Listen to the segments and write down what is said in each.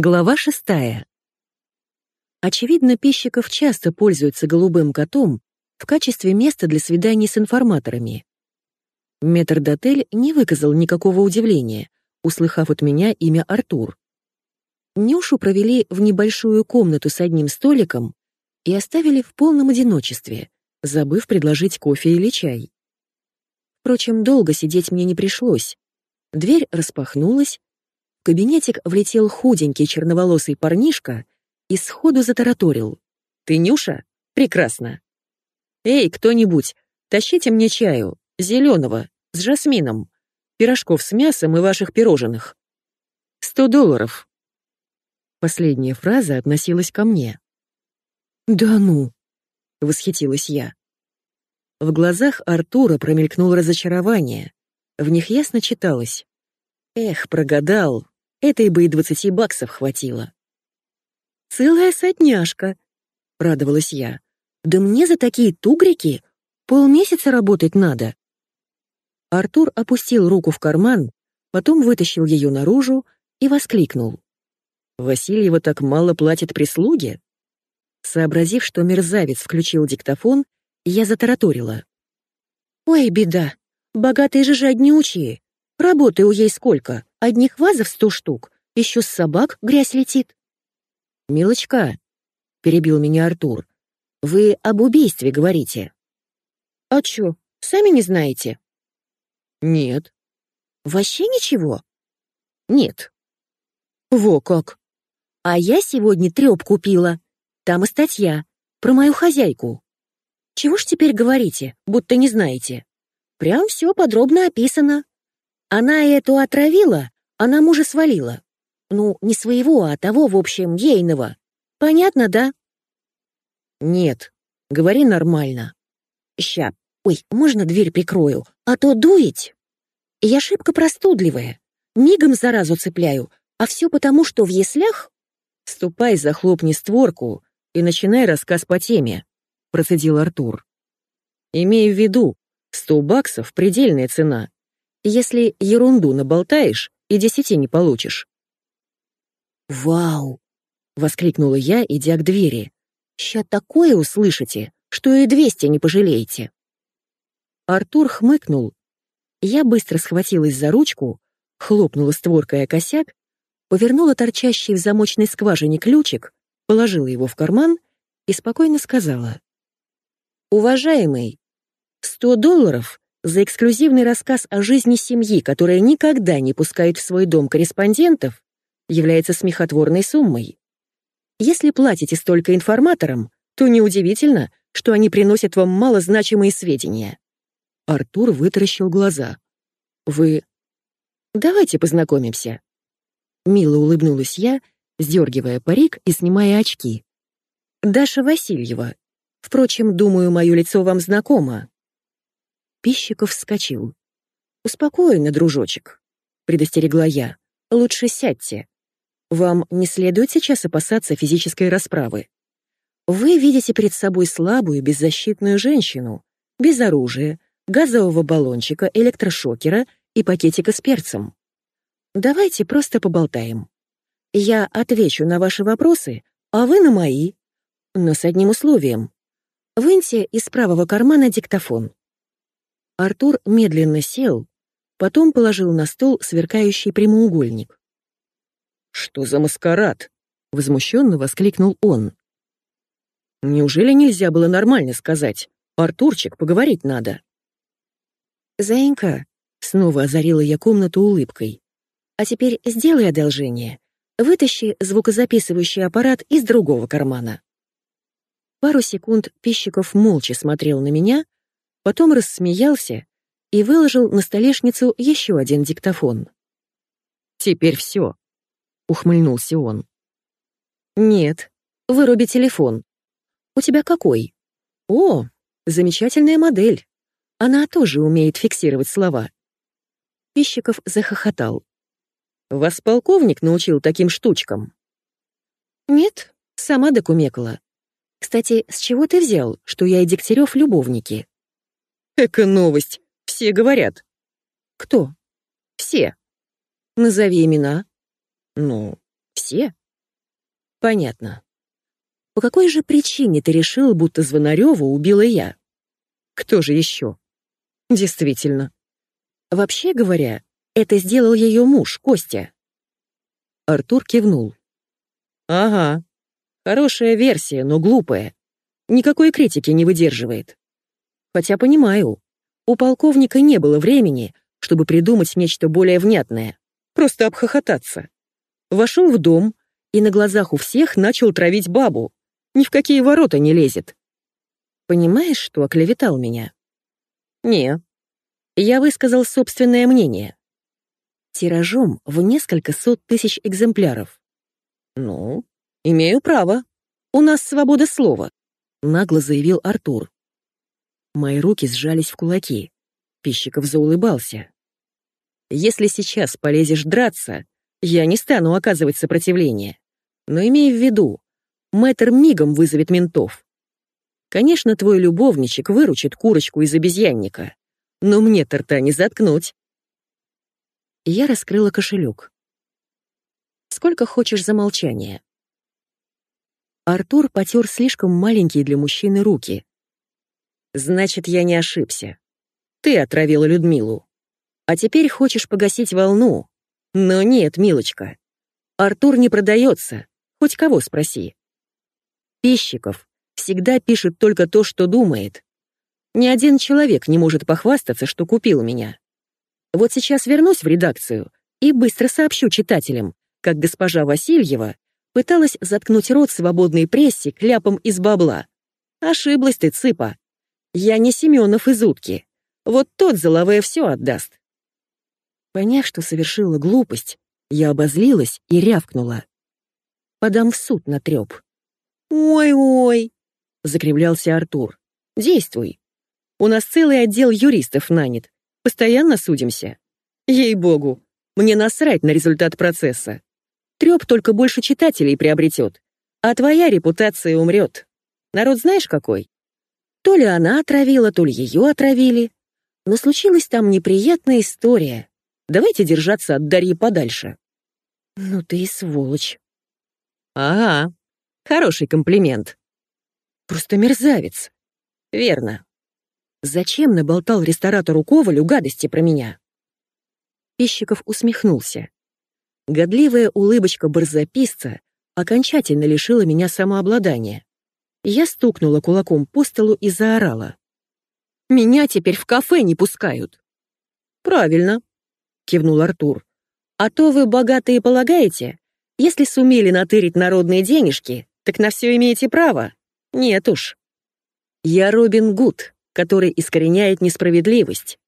Глава шестая. Очевидно, Пищиков часто пользуется голубым котом в качестве места для свиданий с информаторами. Метрдотель не выказал никакого удивления, услыхав от меня имя Артур. Нюшу провели в небольшую комнату с одним столиком и оставили в полном одиночестве, забыв предложить кофе или чай. Впрочем, долго сидеть мне не пришлось. Дверь распахнулась, в кабинетик влетел худенький черноволосый парнишка и сходу затараторил. «Ты Нюша? Прекрасно!» «Эй, кто-нибудь, тащите мне чаю, зеленого, с жасмином, пирожков с мясом и ваших пирожных. Сто долларов». Последняя фраза относилась ко мне. «Да ну!» — восхитилась я. В глазах Артура промелькнуло разочарование. В них ясно читалось. Эх, прогадал. Этой бы и двадцати баксов хватило. «Целая сотняшка», — радовалась я. «Да мне за такие тугрики полмесяца работать надо». Артур опустил руку в карман, потом вытащил ее наружу и воскликнул. «Васильева так мало платит прислуге?» Сообразив, что мерзавец включил диктофон, я затараторила. «Ой, беда! Богатые же жаднючие! Работы у ей сколько? Одних вазов сто штук. Еще с собак грязь летит. «Милочка», — перебил меня Артур, — «вы об убийстве говорите». «А чё, сами не знаете?» «Нет». «Вообще ничего?» «Нет». «Во как!» «А я сегодня трёп купила. Там и статья. Про мою хозяйку». «Чего ж теперь говорите, будто не знаете?» «Прям всё подробно описано. Она эту отравила, она мужа свалила. Ну, не своего, а того, в общем, ейного. Понятно, да? Нет, говори нормально. Ща, ой, можно дверь прикрою, а то дует. Я шибко простудливая, мигом заразу цепляю, а все потому, что в яслях... Ступай, захлопни створку и начинай рассказ по теме, процедил Артур. Имей в виду, сто баксов — предельная цена. Если ерунду наболтаешь, и десяти не получишь. «Вау!» — воскликнула я, идя к двери. «Ща такое услышите, что и двести не пожалеете!» Артур хмыкнул. Я быстро схватилась за ручку, хлопнула створкой о косяк, повернула торчащий в замочной скважине ключик, положила его в карман и спокойно сказала. «Уважаемый, сто долларов за эксклюзивный рассказ о жизни семьи, которая никогда не пускает в свой дом корреспондентов, является смехотворной суммой. Если платите столько информаторам, то неудивительно, что они приносят вам малозначимые сведения. Артур вытаращил глаза. Вы... Давайте познакомимся. Мило улыбнулась я, сдергивая парик и снимая очки. Даша Васильева. Впрочем, думаю, мое лицо вам знакомо. Пищиков вскочил. «Успокойно, дружочек», — предостерегла я. «Лучше сядьте. Вам не следует сейчас опасаться физической расправы. Вы видите перед собой слабую, беззащитную женщину, без оружия, газового баллончика, электрошокера и пакетика с перцем. Давайте просто поболтаем. Я отвечу на ваши вопросы, а вы на мои. Но с одним условием. Выньте из правого кармана диктофон. Артур медленно сел, потом положил на стол сверкающий прямоугольник. «Что за маскарад?» — возмущенно воскликнул он. «Неужели нельзя было нормально сказать? Артурчик, поговорить надо». «Заинька», — снова озарила я комнату улыбкой, «а теперь сделай одолжение. Вытащи звукозаписывающий аппарат из другого кармана». Пару секунд Пищиков молча смотрел на меня, потом рассмеялся и выложил на столешницу еще один диктофон. «Теперь все», — ухмыльнулся он. «Нет, выруби телефон. У тебя какой?» «О, замечательная модель. Она тоже умеет фиксировать слова». Пищиков захохотал. «Вас полковник научил таким штучкам?» «Нет, сама докумекала. Кстати, с чего ты взял, что я и Дегтярев любовники?» Эка новость. Все говорят. Кто? Все. Назови имена. Ну, все. Понятно. По какой же причине ты решил, будто Звонарева убила я? Кто же еще? Действительно. Вообще говоря, это сделал ее муж, Костя. Артур кивнул. Ага. Хорошая версия, но глупая. Никакой критики не выдерживает. Хотя понимаю, у полковника не было времени, чтобы придумать нечто более внятное. Просто обхохотаться. Вошел в дом и на глазах у всех начал травить бабу. Ни в какие ворота не лезет. Понимаешь, что оклеветал меня? Не. Я высказал собственное мнение. Тиражом в несколько сот тысяч экземпляров. Ну, имею право. У нас свобода слова, нагло заявил Артур. Мои руки сжались в кулаки. Пищиков заулыбался. Если сейчас полезешь драться, я не стану оказывать сопротивление. Но имей в виду, мэтр мигом вызовет ментов. Конечно, твой любовничек выручит курочку из обезьянника, но мне торта не заткнуть. Я раскрыла кошелек. Сколько хочешь за молчание? Артур потер слишком маленькие для мужчины руки. Значит, я не ошибся. Ты отравила Людмилу. А теперь хочешь погасить волну. Но нет, милочка. Артур не продается. Хоть кого спроси. Пищиков всегда пишет только то, что думает. Ни один человек не может похвастаться, что купил меня. Вот сейчас вернусь в редакцию и быстро сообщу читателям, как госпожа Васильева пыталась заткнуть рот свободной прессе кляпом из бабла. Ошиблась ты, цыпа. Я не Семенов из утки. Вот тот за все отдаст. Поняв, что совершила глупость, я обозлилась и рявкнула. «Подам в суд на трёп». «Ой-ой», — закривлялся Артур. «Действуй. У нас целый отдел юристов нанят. Постоянно судимся. Ей-богу, мне насрать на результат процесса. Трёп только больше читателей приобретет, а твоя репутация умрет. Народ знаешь какой? То ли она отравила, то ли ее отравили. Но случилась там неприятная история. Давайте держаться от Дарьи подальше». «Ну ты и сволочь». «Ага, хороший комплимент». «Просто мерзавец». «Верно. Зачем наболтал ресторатору Ковалю гадости про меня?» Пищиков усмехнулся. Годливая улыбочка барзаписца окончательно лишила меня самообладания. Я стукнула кулаком по столу и заорала. «Меня теперь в кафе не пускают!» «Правильно кивнул Артур. «А то вы богатые полагаете? Если сумели натырить народные денежки, так на все имеете право. Нет уж. Я Робин Гуд, который искореняет несправедливость.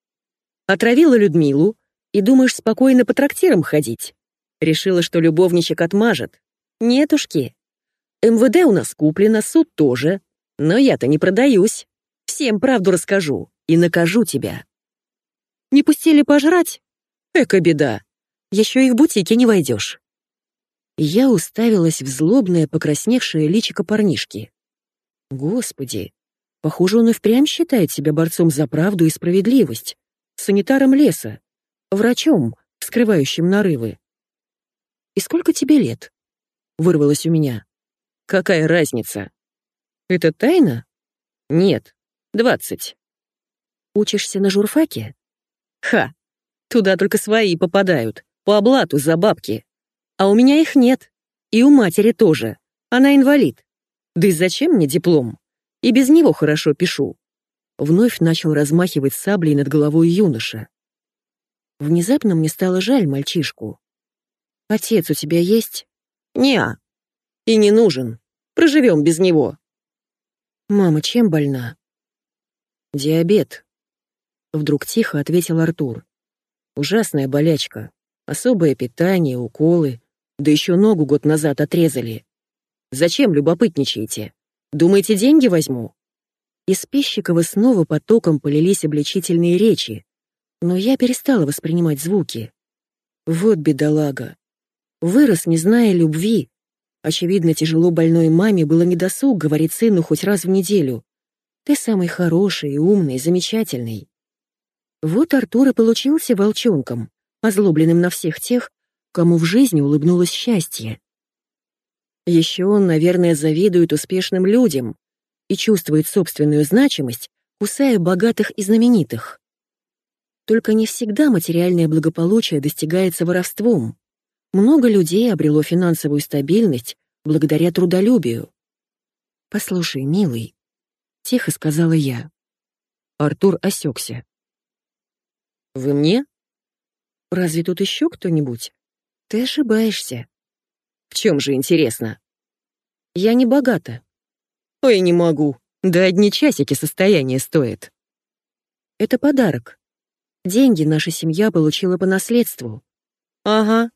Отравила Людмилу, и думаешь спокойно по трактирам ходить? Решила, что любовничек отмажет. Нетушки. МВД у нас куплено, суд тоже. Но я-то не продаюсь. Всем правду расскажу и накажу тебя. Не пустили пожрать? Эка беда. Еще и в бутике не войдешь. Я уставилась в злобное, покрасневшее личико парнишки. Господи, похоже, он и впрямь считает себя борцом за правду и справедливость, санитаром леса, врачом, скрывающим нарывы. «И сколько тебе лет?» — вырвалось у меня. «Какая разница?» «Это тайна?» «Нет, двадцать». «Учишься на журфаке?» «Ха! Туда только свои попадают, по облату за бабки. А у меня их нет. И у матери тоже. Она инвалид. Да и зачем мне диплом? И без него хорошо пишу. Вновь начал размахивать саблей над головой юноша. Внезапно мне стало жаль мальчишку. «Отец у тебя есть?» «Не-а. И не нужен. Проживем без него». «Мама чем больна?» «Диабет», — вдруг тихо ответил Артур. Ужасная болячка. Особое питание, уколы. Да еще ногу год назад отрезали. Зачем любопытничаете? Думаете, деньги возьму?» Из Пищикова снова потоком полились обличительные речи, но я перестала воспринимать звуки. Вот бедолага. Вырос, не зная любви. Очевидно, тяжело больной маме было недосуг говорить сыну хоть раз в неделю. «Ты самый хороший, умный, замечательный». Вот Артур и получился волчонком, озлобленным на всех тех, кому в жизни улыбнулось счастье. Еще он, наверное, завидует успешным людям и чувствует собственную значимость, кусая богатых и знаменитых. Только не всегда материальное благополучие достигается воровством. Много людей обрело финансовую стабильность благодаря трудолюбию. «Послушай, милый», — тихо сказала я. Артур осекся. «Вы мне?» «Разве тут еще кто-нибудь?» «Ты ошибаешься». «В чем же интересно?» «Я не богата». «Ой, не могу. Да одни часики состояние стоит». «Это подарок. Деньги наша семья получила по наследству». «Ага».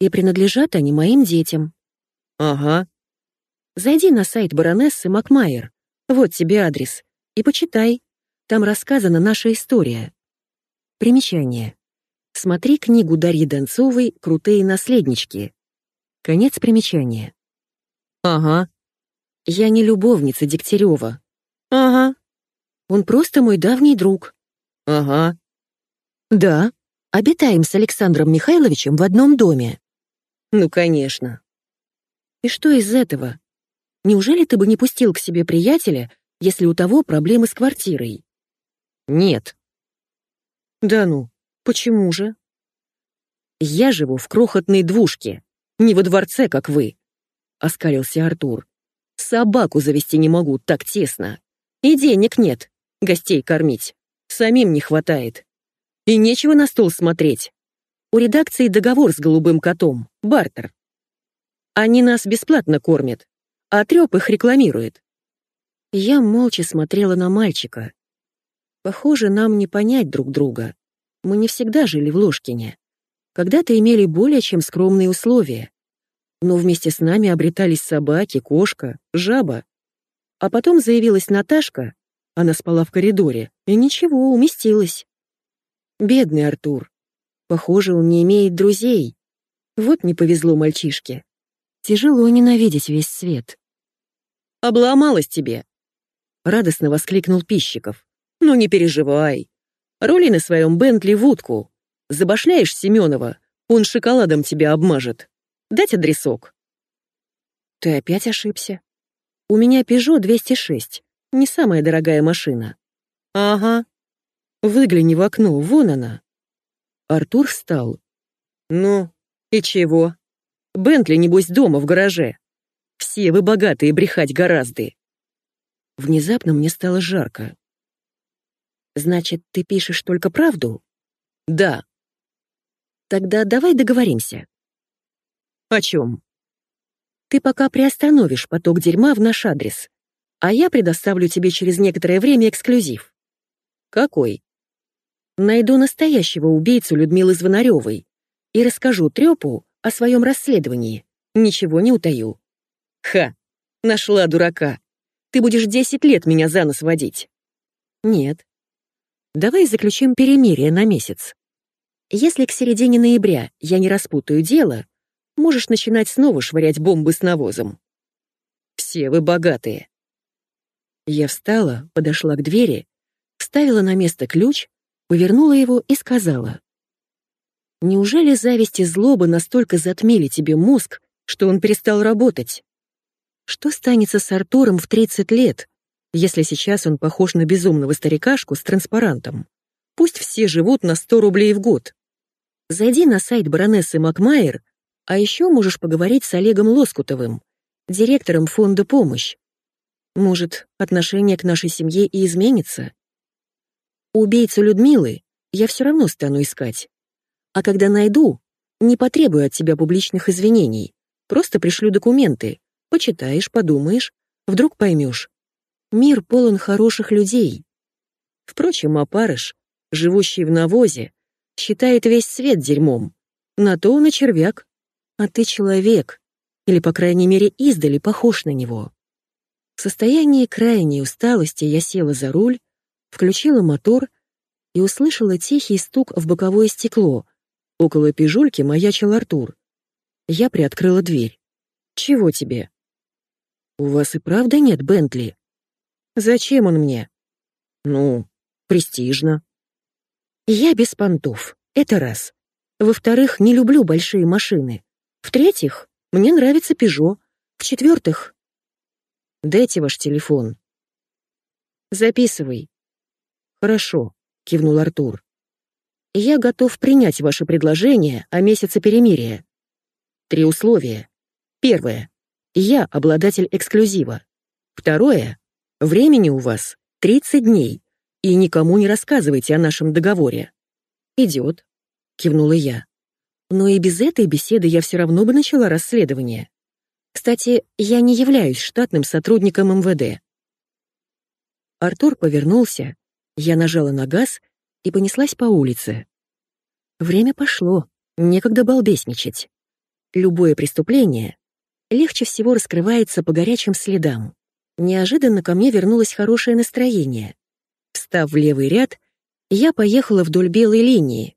«И принадлежат они моим детям». «Ага». «Зайди на сайт баронессы Макмайер. Вот тебе адрес. И почитай. Там рассказана наша история». Примечание. Смотри книгу Дарьи Донцовой «Крутые наследнички». Конец примечания. Ага. Я не любовница Дегтярева. Ага. Он просто мой давний друг. Ага. Да, обитаем с Александром Михайловичем в одном доме. Ну, конечно. И что из этого? Неужели ты бы не пустил к себе приятеля, если у того проблемы с квартирой? Нет. Да ну, «Почему же?» «Я живу в крохотной двушке, не во дворце, как вы», — оскалился Артур. «Собаку завести не могу, так тесно. И денег нет, гостей кормить. Самим не хватает. И нечего на стол смотреть. У редакции договор с голубым котом, бартер. Они нас бесплатно кормят, а трёп их рекламирует». Я молча смотрела на мальчика. Похоже, нам не понять друг друга. Мы не всегда жили в Ложкине. Когда-то имели более чем скромные условия. Но вместе с нами обретались собаки, кошка, жаба. А потом заявилась Наташка, она спала в коридоре, и ничего, уместилась. Бедный Артур. Похоже, он не имеет друзей. Вот не повезло мальчишке. Тяжело ненавидеть весь свет. «Обломалась тебе!» — радостно воскликнул Пищиков. «Ну не переживай, Роли на своем Бентли в утку. Забашляешь Семенова, он шоколадом тебя обмажет. Дать адресок?» «Ты опять ошибся. У меня Peugeot 206, не самая дорогая машина». «Ага. Выгляни в окно, вон она». Артур встал. «Ну, и чего? Бентли, небось, дома в гараже. Все вы богатые, брехать гораздо». Внезапно мне стало жарко. Значит, ты пишешь только правду? Да. Тогда давай договоримся. О чем? Ты пока приостановишь поток дерьма в наш адрес, а я предоставлю тебе через некоторое время эксклюзив. Какой? Найду настоящего убийцу Людмилы Звонаревой и расскажу Трёпу о своем расследовании. Ничего не утаю. Ха, нашла дурака. Ты будешь десять лет меня за нос водить. Нет, Давай заключим перемирие на месяц. Если к середине ноября я не распутаю дело, можешь начинать снова швырять бомбы с навозом. Все вы богатые. Я встала, подошла к двери, вставила на место ключ, повернула его и сказала. Неужели зависть и злоба настолько затмили тебе мозг, что он перестал работать? Что станется с Артуром в 30 лет, если сейчас он похож на безумного старикашку с транспарантом. Пусть все живут на 100 рублей в год. Зайди на сайт баронессы Макмайер, а еще можешь поговорить с Олегом Лоскутовым, директором фонда «Помощь». Может, отношение к нашей семье и изменится? Убийцу Людмилы я все равно стану искать. А когда найду, не потребую от тебя публичных извинений, просто пришлю документы, почитаешь, подумаешь, вдруг поймешь. Мир полон хороших людей. Впрочем, опарыш, живущий в навозе, считает весь свет дерьмом. На то он и червяк. А ты человек, или, по крайней мере, издали похож на него. В состоянии крайней усталости я села за руль, включила мотор и услышала тихий стук в боковое стекло. Около пижульки маячил Артур. Я приоткрыла дверь. «Чего тебе?» «У вас и правда нет Бентли?» Зачем он мне? Ну, престижно. Я без понтов. Это раз. Во-вторых, не люблю большие машины. В-третьих, мне нравится Пежо. В-четвертых, дайте ваш телефон. Записывай. Хорошо, кивнул Артур. Я готов принять ваше предложение о месяце перемирия. Три условия. Первое. Я обладатель эксклюзива. Второе. Времени у вас 30 дней, и никому не рассказывайте о нашем договоре. Идет, кивнула я. Но и без этой беседы я все равно бы начала расследование. Кстати, я не являюсь штатным сотрудником МВД. Артур повернулся, я нажала на газ и понеслась по улице. Время пошло, некогда балбесничать. Любое преступление легче всего раскрывается по горячим следам. Неожиданно ко мне вернулось хорошее настроение. Встав в левый ряд, я поехала вдоль белой линии.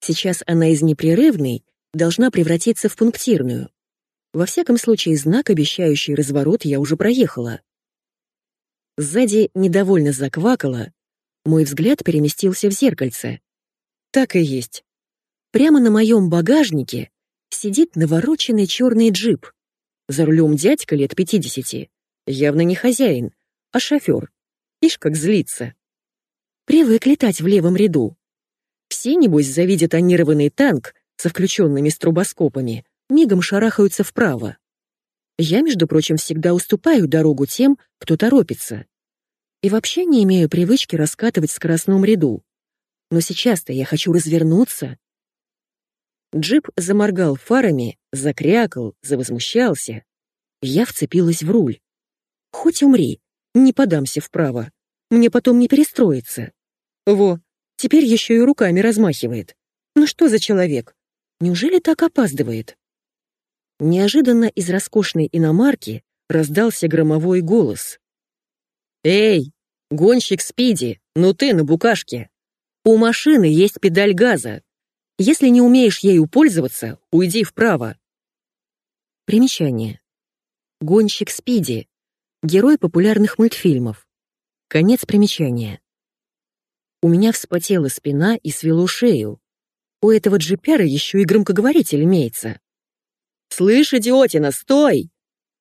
Сейчас она из непрерывной должна превратиться в пунктирную. Во всяком случае, знак, обещающий разворот, я уже проехала. Сзади недовольно заквакало, мой взгляд переместился в зеркальце. Так и есть. Прямо на моем багажнике сидит навороченный черный джип. За рулем дядька лет пятидесяти. Явно не хозяин, а шофер. Ишь, как злится. Привык летать в левом ряду. Все, небось, завидят тонированный танк со включенными стробоскопами, мигом шарахаются вправо. Я, между прочим, всегда уступаю дорогу тем, кто торопится. И вообще не имею привычки раскатывать в скоростном ряду. Но сейчас-то я хочу развернуться. Джип заморгал фарами, закрякал, завозмущался. Я вцепилась в руль. Хоть умри, не подамся вправо. Мне потом не перестроиться. Во, теперь еще и руками размахивает. Ну что за человек? Неужели так опаздывает? Неожиданно из роскошной иномарки раздался громовой голос. «Эй, гонщик Спиди, ну ты на букашке! У машины есть педаль газа. Если не умеешь ею пользоваться, уйди вправо». Примечание. Гонщик Спиди Герой популярных мультфильмов. Конец примечания. У меня вспотела спина и свело шею. У этого джипера еще и громкоговоритель имеется. «Слышь, идиотина, стой!»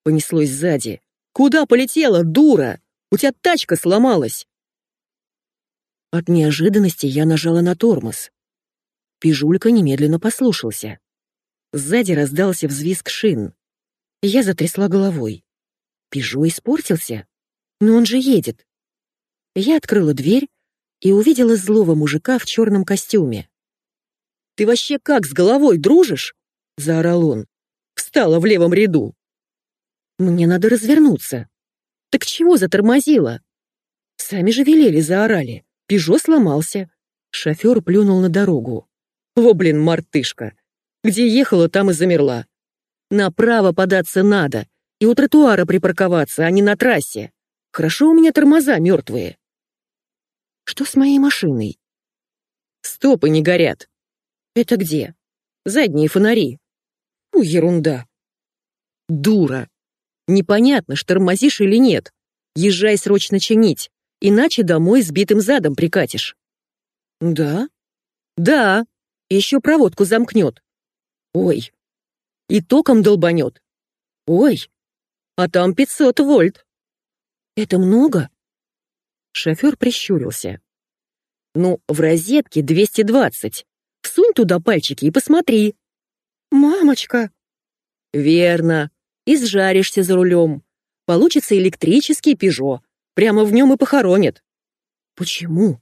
Понеслось сзади. «Куда полетела, дура? У тебя тачка сломалась!» От неожиданности я нажала на тормоз. Пижулька немедленно послушался. Сзади раздался взвизг шин. Я затрясла головой. Пежо испортился? Но он же едет. Я открыла дверь и увидела злого мужика в черном костюме. «Ты вообще как, с головой дружишь?» — заорал он. «Встала в левом ряду». «Мне надо развернуться». «Так чего затормозила?» «Сами же велели, заорали. Пежо сломался». Шофер плюнул на дорогу. «Во, блин, мартышка! Где ехала, там и замерла. Направо податься надо, и у тротуара припарковаться, а не на трассе. Хорошо у меня тормоза мертвые. Что с моей машиной? Стопы не горят. Это где? Задние фонари. У ерунда. Дура. Непонятно, тормозишь или нет. Езжай срочно чинить, иначе домой сбитым задом прикатишь. Да? Да. Еще проводку замкнет. Ой. И током долбанет. Ой а там 500 вольт. Это много? Шофер прищурился. Ну, в розетке 220. Всунь туда пальчики и посмотри. Мамочка. Верно. Изжаришься за рулем. Получится электрический пижо. Прямо в нем и похоронят. Почему?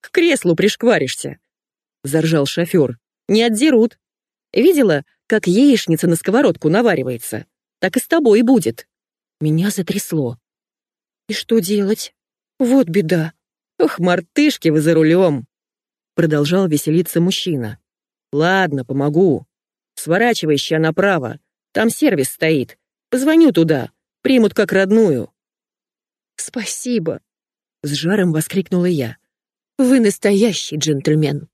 К креслу пришкваришься. Заржал шофер. Не отдерут. Видела, как яичница на сковородку наваривается? так и с тобой будет. Меня затрясло. И что делать? Вот беда. Ох, мартышки вы за рулем. Продолжал веселиться мужчина. Ладно, помогу. Сворачивай ща направо. Там сервис стоит. Позвоню туда. Примут как родную. Спасибо. С жаром воскликнула я. Вы настоящий джентльмен.